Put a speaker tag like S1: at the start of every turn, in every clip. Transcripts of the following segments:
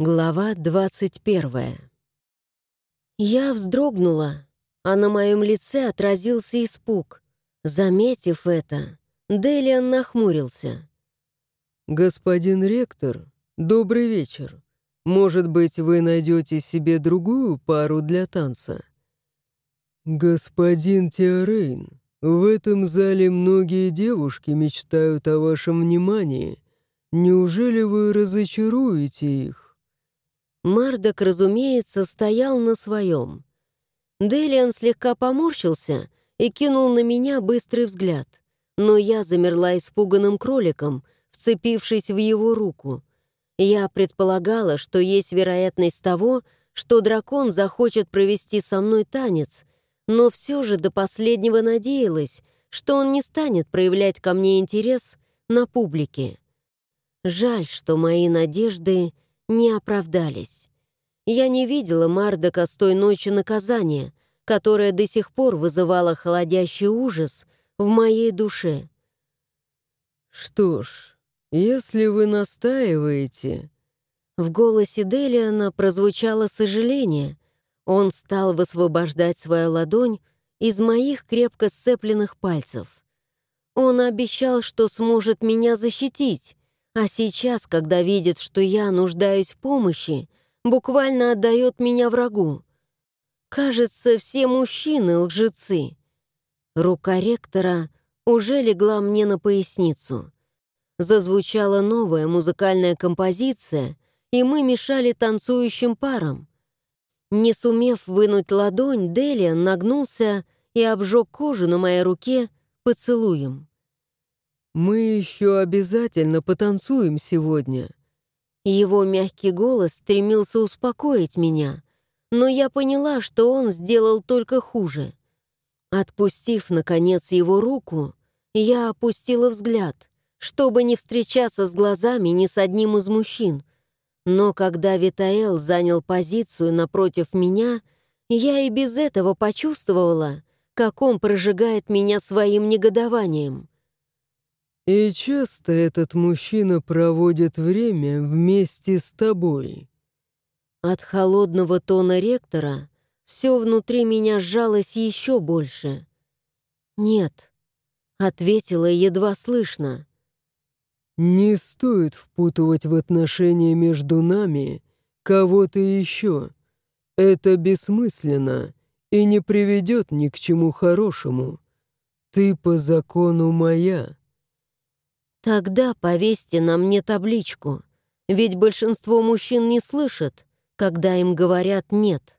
S1: Глава двадцать первая. Я вздрогнула, а на моем лице отразился испуг. Заметив это, Делиан нахмурился.
S2: «Господин ректор, добрый вечер. Может быть, вы найдете себе другую пару для танца?» «Господин Теорейн, в этом зале многие девушки мечтают о вашем внимании. Неужели вы разочаруете их?»
S1: Мардок, разумеется, стоял на своем. Делиан слегка поморщился и кинул на меня быстрый взгляд. Но я замерла испуганным кроликом, вцепившись в его руку. Я предполагала, что есть вероятность того, что дракон захочет провести со мной танец, но все же до последнего надеялась, что он не станет проявлять ко мне интерес на публике. Жаль, что мои надежды не оправдались. Я не видела Мардока с той ночи наказания, которое до сих пор вызывало холодящий ужас в моей душе.
S2: «Что ж, если вы настаиваете...»
S1: В голосе Делиана прозвучало сожаление. Он стал высвобождать свою ладонь из моих крепко сцепленных пальцев. Он обещал, что сможет меня защитить, а сейчас, когда видит, что я нуждаюсь в помощи, буквально отдает меня врагу. Кажется, все мужчины — лжецы. Рука ректора уже легла мне на поясницу. Зазвучала новая музыкальная композиция, и мы мешали танцующим парам. Не сумев вынуть ладонь, Делиан нагнулся и обжег кожу на моей руке поцелуем.
S2: «Мы еще обязательно потанцуем сегодня».
S1: Его мягкий голос стремился успокоить меня, но я поняла, что он сделал только хуже. Отпустив, наконец, его руку, я опустила взгляд, чтобы не встречаться с глазами ни с одним из мужчин. Но когда Витаэл занял позицию напротив меня, я и без этого почувствовала, как он прожигает меня своим негодованием.
S2: «И часто этот мужчина проводит время вместе с тобой».
S1: От холодного тона ректора все внутри меня сжалось еще больше. «Нет», — ответила едва слышно.
S2: «Не стоит впутывать в отношения между нами кого-то еще. Это бессмысленно и не приведет ни к чему хорошему. Ты по закону моя».
S1: Тогда повесьте на мне табличку, ведь большинство мужчин не слышат, когда им говорят «нет».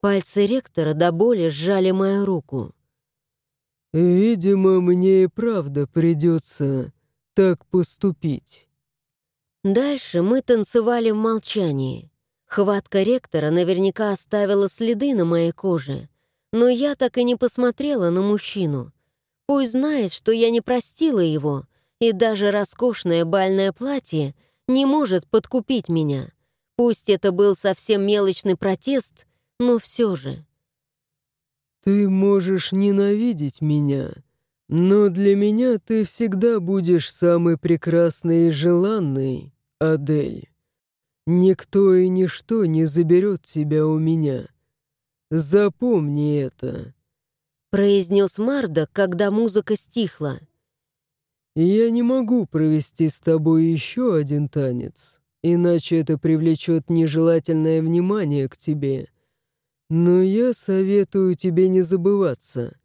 S1: Пальцы ректора до боли сжали мою руку.
S2: «Видимо, мне и правда придется так поступить».
S1: Дальше мы танцевали в молчании. Хватка ректора наверняка оставила следы на моей коже, но я так и не посмотрела на мужчину. Пусть знает, что я не простила его, и даже роскошное бальное платье не может подкупить меня. Пусть это был совсем мелочный протест, но все же.
S2: «Ты можешь ненавидеть меня, но для меня ты всегда будешь самой прекрасной и желанной, Адель. Никто и ничто не заберет тебя у меня. Запомни это», —
S1: произнес Марда, когда музыка стихла.
S2: «Я не могу провести с тобой еще один танец, иначе это привлечет нежелательное внимание к тебе. Но я советую тебе не забываться,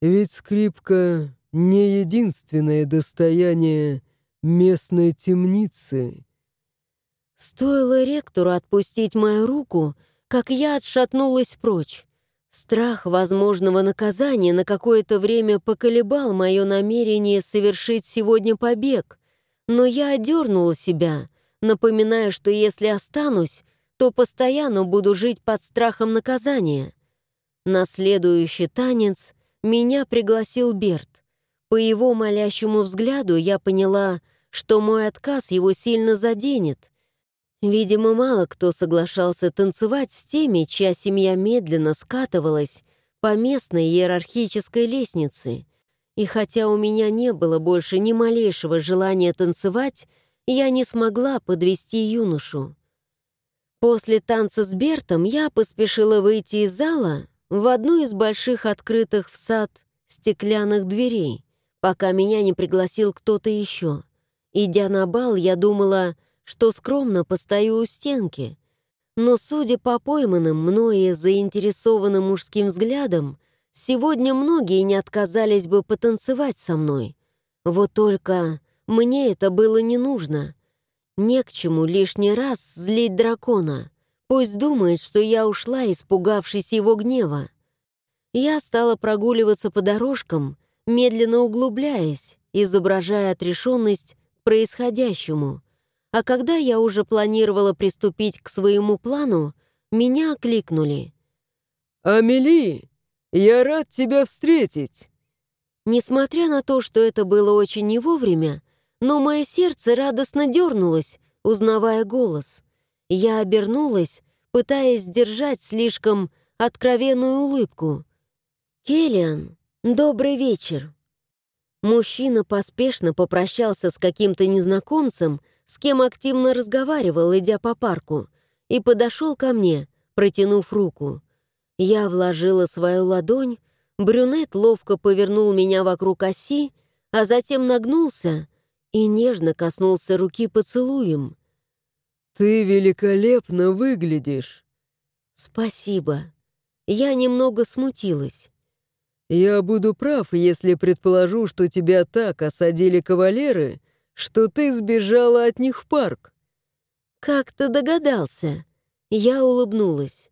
S2: ведь скрипка — не единственное достояние местной темницы».
S1: Стоило ректору отпустить мою руку, как я отшатнулась прочь. Страх возможного наказания на какое-то время поколебал мое намерение совершить сегодня побег, но я одернула себя, напоминая, что если останусь, то постоянно буду жить под страхом наказания. На следующий танец меня пригласил Берт. По его молящему взгляду я поняла, что мой отказ его сильно заденет, Видимо, мало кто соглашался танцевать с теми, чья семья медленно скатывалась по местной иерархической лестнице. И хотя у меня не было больше ни малейшего желания танцевать, я не смогла подвести юношу. После танца с Бертом я поспешила выйти из зала в одну из больших открытых в сад стеклянных дверей, пока меня не пригласил кто-то еще. Идя на бал, я думала, что скромно постою у стенки, но, судя по пойманным мною заинтересованным мужским взглядам, сегодня многие не отказались бы потанцевать со мной. Вот только мне это было не нужно — не к чему лишний раз злить дракона. Пусть думает, что я ушла, испугавшись его гнева. Я стала прогуливаться по дорожкам, медленно углубляясь, изображая отрешенность происходящему. А когда я уже планировала приступить к своему плану, меня окликнули.
S2: «Амели, я рад тебя встретить!»
S1: Несмотря на то, что это было очень не вовремя, но мое сердце радостно дернулось, узнавая голос. Я обернулась, пытаясь сдержать слишком откровенную улыбку. «Келлиан, добрый вечер!» Мужчина поспешно попрощался с каким-то незнакомцем, с кем активно разговаривал, идя по парку, и подошел ко мне, протянув руку. Я вложила свою ладонь, брюнет ловко повернул меня вокруг оси, а затем нагнулся и нежно коснулся руки поцелуем.
S2: «Ты великолепно выглядишь!»
S1: «Спасибо. Я немного смутилась».
S2: «Я буду прав, если предположу, что тебя так осадили кавалеры, что ты сбежала от них в парк».
S1: «Как ты догадался?» Я улыбнулась.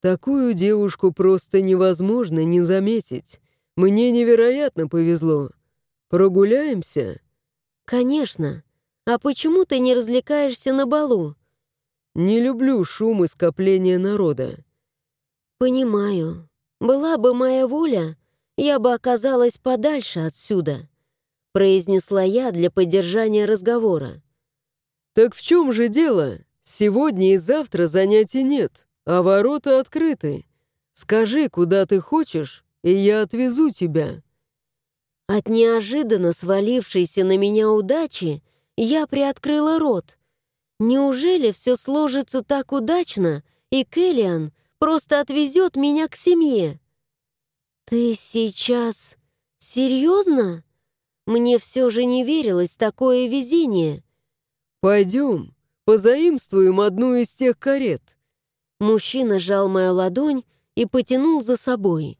S2: «Такую девушку просто невозможно не заметить. Мне невероятно повезло. Прогуляемся?»
S1: «Конечно. А почему ты не развлекаешься на балу?»
S2: «Не люблю шум и скопление народа».
S1: «Понимаю. Была бы моя воля, я бы оказалась подальше отсюда», произнесла я для поддержания разговора.
S2: «Так в чем же дело? Сегодня и завтра занятий нет, а ворота открыты. Скажи, куда ты хочешь, и я отвезу тебя».
S1: От неожиданно свалившейся на меня удачи я приоткрыла рот. Неужели все сложится так удачно, и Келлиан просто отвезет меня к семье? Ты сейчас серьезно? Мне все же не верилось такое везение.
S2: Пойдем, позаимствуем одну из тех карет.
S1: Мужчина сжал мою ладонь и потянул за собой.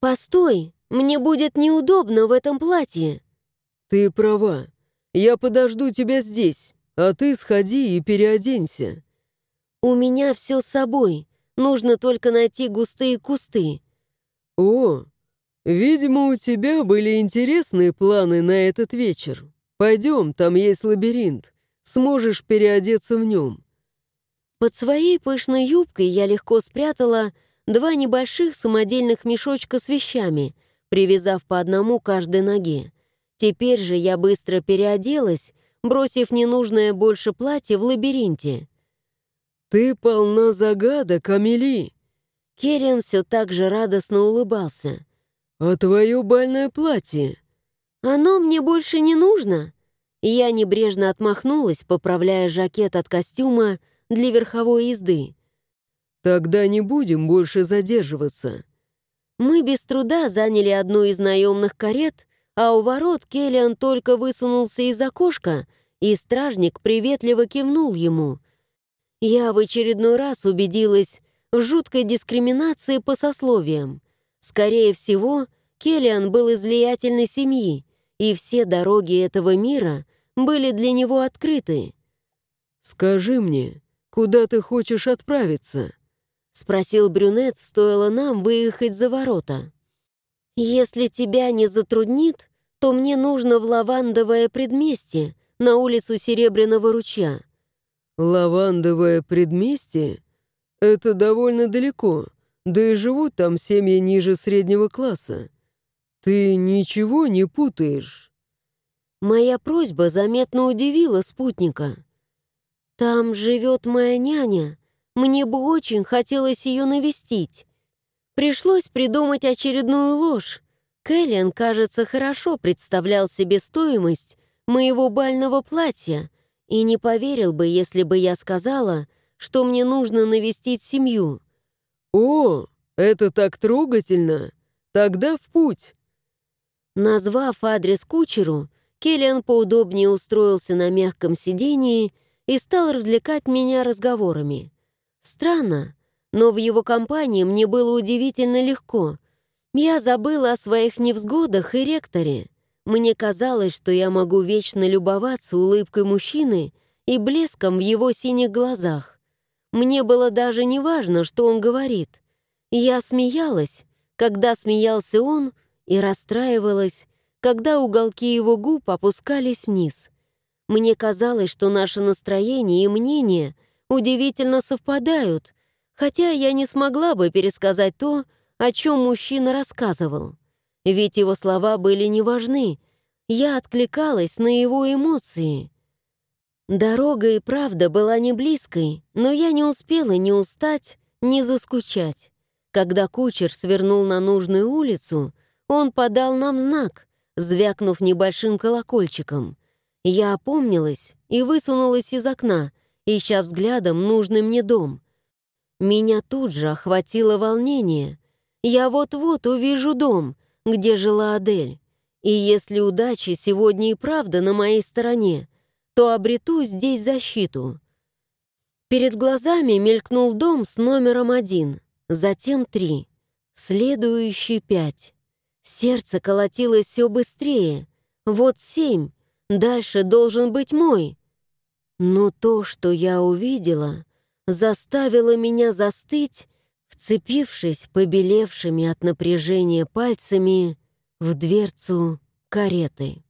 S1: «Постой, мне будет неудобно в этом платье».
S2: «Ты права. Я подожду тебя здесь, а ты сходи и переоденься».
S1: «У меня все с собой. Нужно только найти густые кусты».
S2: «О, видимо, у тебя были интересные планы на этот вечер. Пойдем, там есть лабиринт. Сможешь переодеться в нем».
S1: Под своей пышной юбкой я легко спрятала два небольших самодельных мешочка с вещами — привязав по одному каждой ноге. Теперь же я быстро переоделась, бросив ненужное больше платье в лабиринте.
S2: «Ты полна загадок, Амели!»
S1: Керен все так же радостно улыбался.
S2: «А твое бальное платье?»
S1: «Оно мне больше не нужно!» Я небрежно отмахнулась, поправляя жакет от костюма для верховой езды.
S2: «Тогда не будем больше задерживаться.
S1: Мы без труда заняли одну из наемных карет, а у ворот Келлиан только высунулся из окошка, и стражник приветливо кивнул ему. Я в очередной раз убедилась в жуткой дискриминации по сословиям. Скорее всего, Келлиан был из влиятельной семьи, и все дороги этого мира были для него открыты.
S2: «Скажи мне, куда ты хочешь отправиться?»
S1: — спросил брюнет, стоило нам выехать за ворота. «Если тебя не затруднит, то мне нужно в лавандовое предместье на улицу Серебряного ручья».
S2: «Лавандовое предместье? Это довольно далеко, да и живут там семьи ниже среднего класса. Ты ничего не путаешь?»
S1: Моя просьба заметно удивила спутника. «Там живет моя няня», мне бы очень хотелось ее навестить. Пришлось придумать очередную ложь. Кэллиан, кажется, хорошо представлял себе стоимость моего бального платья и не поверил бы, если бы я сказала, что мне нужно навестить семью.
S2: «О, это так трогательно! Тогда в путь!»
S1: Назвав адрес кучеру, Келлиан поудобнее устроился на мягком сидении и стал развлекать меня разговорами. Странно, но в его компании мне было удивительно легко. Я забыла о своих невзгодах и ректоре. Мне казалось, что я могу вечно любоваться улыбкой мужчины и блеском в его синих глазах. Мне было даже не важно, что он говорит. Я смеялась, когда смеялся он, и расстраивалась, когда уголки его губ опускались вниз. Мне казалось, что наше настроение и мнение удивительно совпадают, хотя я не смогла бы пересказать то, о чем мужчина рассказывал. Ведь его слова были не важны. Я откликалась на его эмоции. Дорога и правда была не близкой, но я не успела ни устать, ни заскучать. Когда кучер свернул на нужную улицу, он подал нам знак, звякнув небольшим колокольчиком. Я опомнилась и высунулась из окна, ища взглядом нужный мне дом. Меня тут же охватило волнение. Я вот-вот увижу дом, где жила Адель. И если удача сегодня и правда на моей стороне, то обрету здесь защиту. Перед глазами мелькнул дом с номером один, затем три, следующий пять. Сердце колотилось все быстрее. Вот семь, дальше должен быть мой. Но то, что я увидела, заставило меня застыть, вцепившись побелевшими от напряжения пальцами в дверцу кареты.